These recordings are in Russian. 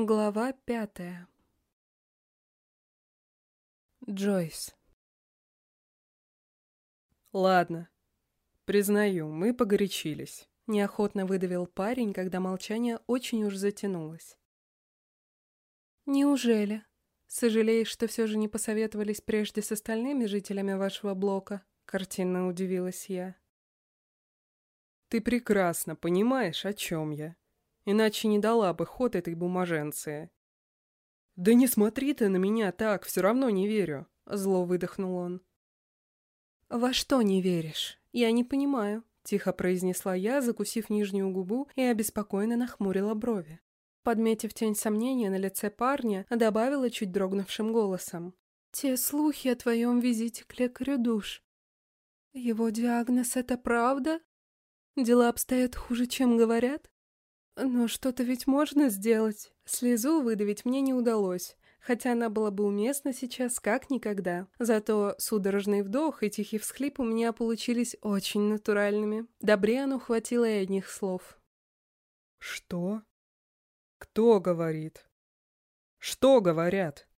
Глава пятая Джойс Ладно. Признаю, мы погорячились. Неохотно выдавил парень, когда молчание очень уж затянулось. Неужели? Сожалеешь, что все же не посоветовались прежде с остальными жителями вашего блока? Картинно удивилась я. Ты прекрасно понимаешь, о чем я. Иначе не дала бы ход этой бумаженции. Да не смотри ты на меня так, все равно не верю. Зло выдохнул он. «Во что не веришь? Я не понимаю», — тихо произнесла я, закусив нижнюю губу и обеспокоенно нахмурила брови. Подметив тень сомнения на лице парня, добавила чуть дрогнувшим голосом. «Те слухи о твоем визите к лекарю душ. Его диагноз — это правда? Дела обстоят хуже, чем говорят? Но что-то ведь можно сделать. Слезу выдавить мне не удалось, хотя она была бы уместна сейчас как никогда. Зато судорожный вдох и тихий всхлип у меня получились очень натуральными. Добриану хватило и одних слов. «Что? Кто говорит? Что говорят?»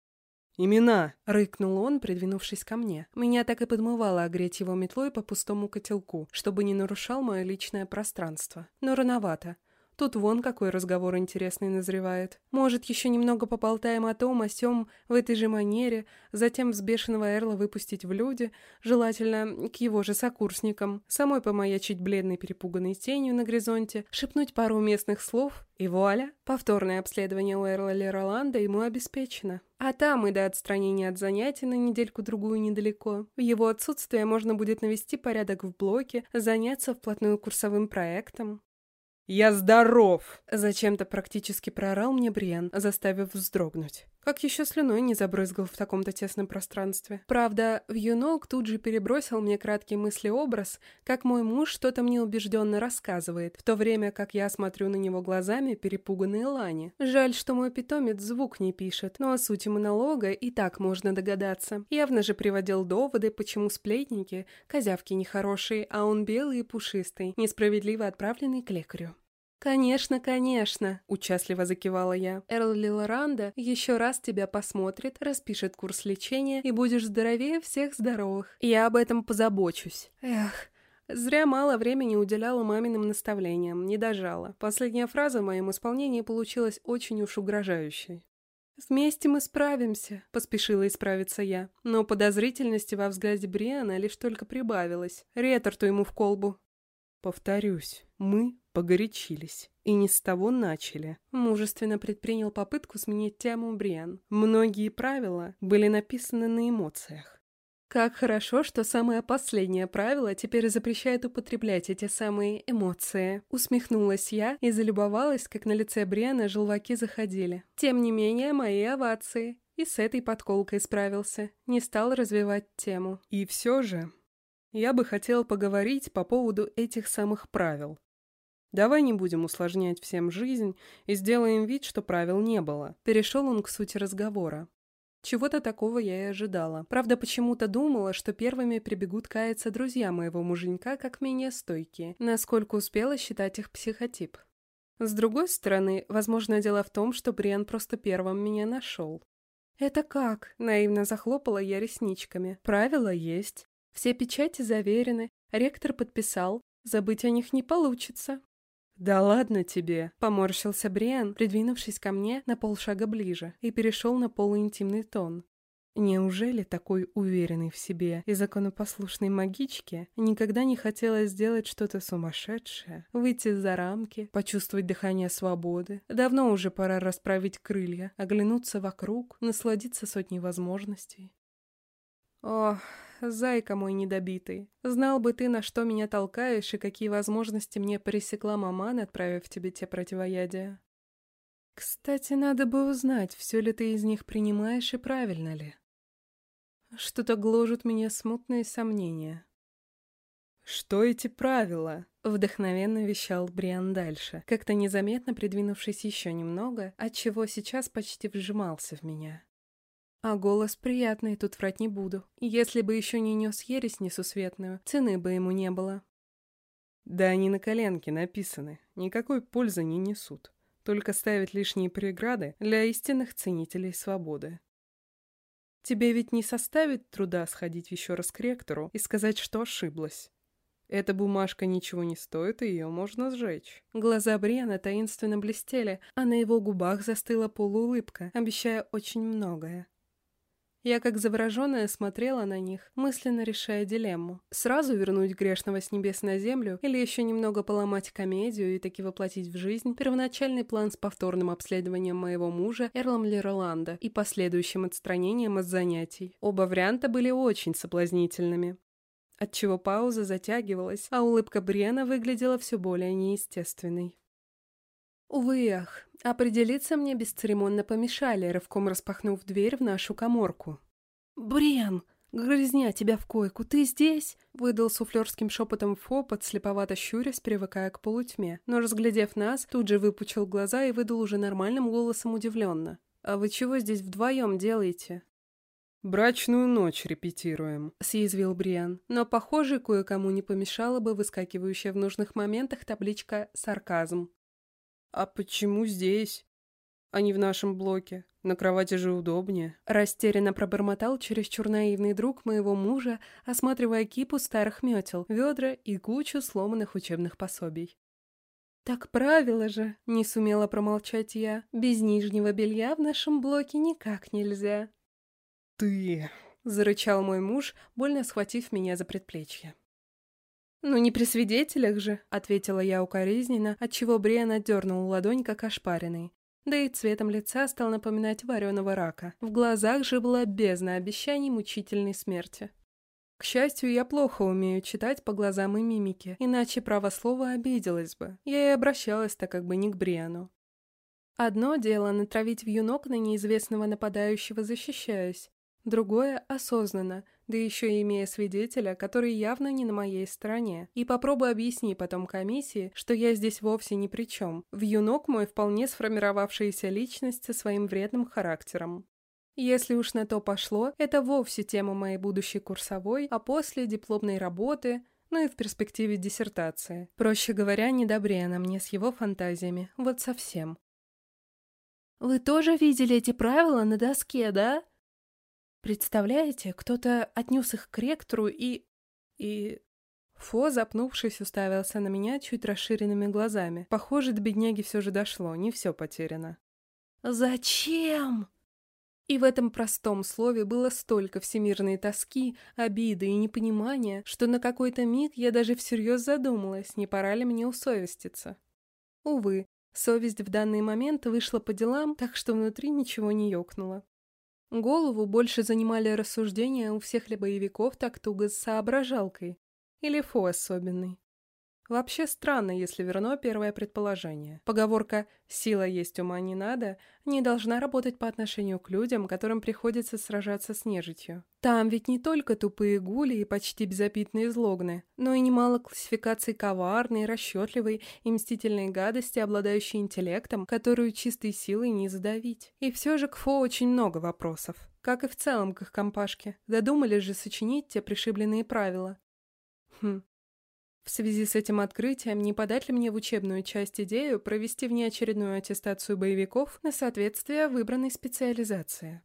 «Имена!» — рыкнул он, придвинувшись ко мне. Меня так и подмывало огреть его метлой по пустому котелку, чтобы не нарушал мое личное пространство. Но рановато. Тут вон какой разговор интересный назревает. Может, еще немного поболтаем о том, о сём, в этой же манере, затем взбешенного Эрла выпустить в люди, желательно к его же сокурсникам, самой помаячить бледной перепуганной тенью на горизонте, шепнуть пару уместных слов, и вуаля, повторное обследование у Эрла Лероланда ему обеспечено. А там и до отстранения от занятий на недельку-другую недалеко. В его отсутствие можно будет навести порядок в блоке, заняться вплотную курсовым проектом. «Я здоров!» Зачем-то практически проорал мне Бриан, заставив вздрогнуть. Как еще слюной не забрызгал в таком-то тесном пространстве. Правда, Вьюнок тут же перебросил мне краткий мыслеобраз, как мой муж что-то мне убежденно рассказывает, в то время как я смотрю на него глазами перепуганной Лани. Жаль, что мой питомец звук не пишет, но о сути монолога и так можно догадаться. Явно же приводил доводы, почему сплетники, козявки нехорошие, а он белый и пушистый, несправедливо отправленный к лекарю. «Конечно, конечно», — участливо закивала я. «Эрл Лилоранда еще раз тебя посмотрит, распишет курс лечения, и будешь здоровее всех здоровых. Я об этом позабочусь». Эх, Зря мало времени уделяла маминым наставлениям, не дожала. Последняя фраза в моем исполнении получилась очень уж угрожающей. «Вместе мы справимся», — поспешила исправиться я. Но подозрительности во взгляде Бриана лишь только прибавилось. Реторту ему в колбу. «Повторюсь, мы погорячились. И не с того начали. Мужественно предпринял попытку сменить тему Бриан. Многие правила были написаны на эмоциях. Как хорошо, что самое последнее правило теперь запрещает употреблять эти самые эмоции. Усмехнулась я и залюбовалась, как на лице Бриана желваки заходили. Тем не менее, мои овации. И с этой подколкой справился. Не стал развивать тему. И все же, я бы хотел поговорить по поводу этих самых правил. Давай не будем усложнять всем жизнь и сделаем вид, что правил не было. Перешел он к сути разговора. Чего-то такого я и ожидала. Правда, почему-то думала, что первыми прибегут каяться друзья моего муженька как менее стойкие, насколько успела считать их психотип. С другой стороны, возможно, дело в том, что Бриан просто первым меня нашел. «Это как?» – наивно захлопала я ресничками. «Правила есть. Все печати заверены, ректор подписал, забыть о них не получится. «Да ладно тебе!» – поморщился Бриан, придвинувшись ко мне на полшага ближе, и перешел на полуинтимный тон. Неужели такой уверенный в себе и законопослушной магичке никогда не хотелось сделать что-то сумасшедшее, выйти за рамки, почувствовать дыхание свободы? Давно уже пора расправить крылья, оглянуться вокруг, насладиться сотней возможностей. Ох, зайка мой недобитый, знал бы ты, на что меня толкаешь и какие возможности мне пресекла маман, отправив тебе те противоядия. Кстати, надо бы узнать, все ли ты из них принимаешь и правильно ли. Что-то гложет меня смутные сомнения. «Что эти правила?» — вдохновенно вещал Бриан дальше, как-то незаметно придвинувшись еще немного, отчего сейчас почти вжимался в меня. А голос приятный, тут врать не буду. Если бы еще не нес ересь несусветную, цены бы ему не было. Да они на коленке написаны, никакой пользы не несут. только ставить лишние преграды для истинных ценителей свободы. Тебе ведь не составит труда сходить еще раз к ректору и сказать, что ошиблась. Эта бумажка ничего не стоит, и ее можно сжечь. Глаза Бриана таинственно блестели, а на его губах застыла полуулыбка, обещая очень многое. Я, как завороженная, смотрела на них, мысленно решая дилемму. Сразу вернуть грешного с небес на землю или еще немного поломать комедию и таки воплотить в жизнь первоначальный план с повторным обследованием моего мужа Эрлом Лероланда и последующим отстранением от занятий. Оба варианта были очень соблазнительными. Отчего пауза затягивалась, а улыбка Бриана выглядела все более неестественной. Увы ах, определиться мне бесцеремонно помешали, рывком распахнув дверь в нашу коморку. «Бриан, грызня тебя в койку, ты здесь?» Выдал суфлерским шепотом Фо, подслеповато щурясь, привыкая к полутьме. Но, разглядев нас, тут же выпучил глаза и выдал уже нормальным голосом удивленно. «А вы чего здесь вдвоем делаете?» «Брачную ночь репетируем», — съязвил Бриан. Но, похоже, кое-кому не помешала бы выскакивающая в нужных моментах табличка «Сарказм». «А почему здесь? А не в нашем блоке? На кровати же удобнее». Растерянно пробормотал чересчур наивный друг моего мужа, осматривая кипу старых метел, ведра и кучу сломанных учебных пособий. «Так правило же!» — не сумела промолчать я. «Без нижнего белья в нашем блоке никак нельзя». «Ты...» — зарычал мой муж, больно схватив меня за предплечье. «Ну не при свидетелях же», — ответила я укоризненно, отчего Бриан отдернул ладонь, как ошпаренный. Да и цветом лица стал напоминать вареного рака. В глазах же была бездна обещаний мучительной смерти. К счастью, я плохо умею читать по глазам и мимике, иначе право слова обиделась бы. Я и обращалась так как бы не к Бриану. Одно дело натравить в юнок на неизвестного нападающего, защищаясь. Другое – осознанно, да еще имея свидетеля, который явно не на моей стороне. И попробуй объясни потом комиссии, что я здесь вовсе ни при чем. Юнок мой вполне сформировавшаяся личность со своим вредным характером. Если уж на то пошло, это вовсе тема моей будущей курсовой, а после дипломной работы, ну и в перспективе диссертации. Проще говоря, недобрее она мне с его фантазиями, вот совсем. «Вы тоже видели эти правила на доске, да?» Представляете, кто-то отнес их к ректору и... и... Фо, запнувшись, уставился на меня чуть расширенными глазами. Похоже, до бедняги все же дошло, не все потеряно. «Зачем?» И в этом простом слове было столько всемирной тоски, обиды и непонимания, что на какой-то миг я даже всерьез задумалась, не пора ли мне усовеститься. Увы, совесть в данный момент вышла по делам, так что внутри ничего не ёкнуло. Голову больше занимали рассуждения у всех ли боевиков так туго с соображалкой. Или Фо особенный. Вообще странно, если верно первое предположение. Поговорка «сила есть, ума не надо» не должна работать по отношению к людям, которым приходится сражаться с нежитью. Там ведь не только тупые гули и почти безопитные злогны, но и немало классификаций коварной, расчетливой и мстительной гадости, обладающей интеллектом, которую чистой силой не задавить. И все же к Фо очень много вопросов. Как и в целом к их компашке. Додумались же сочинить те пришибленные правила. Хм, в связи с этим открытием, не подать ли мне в учебную часть идею провести внеочередную аттестацию боевиков на соответствие выбранной специализации?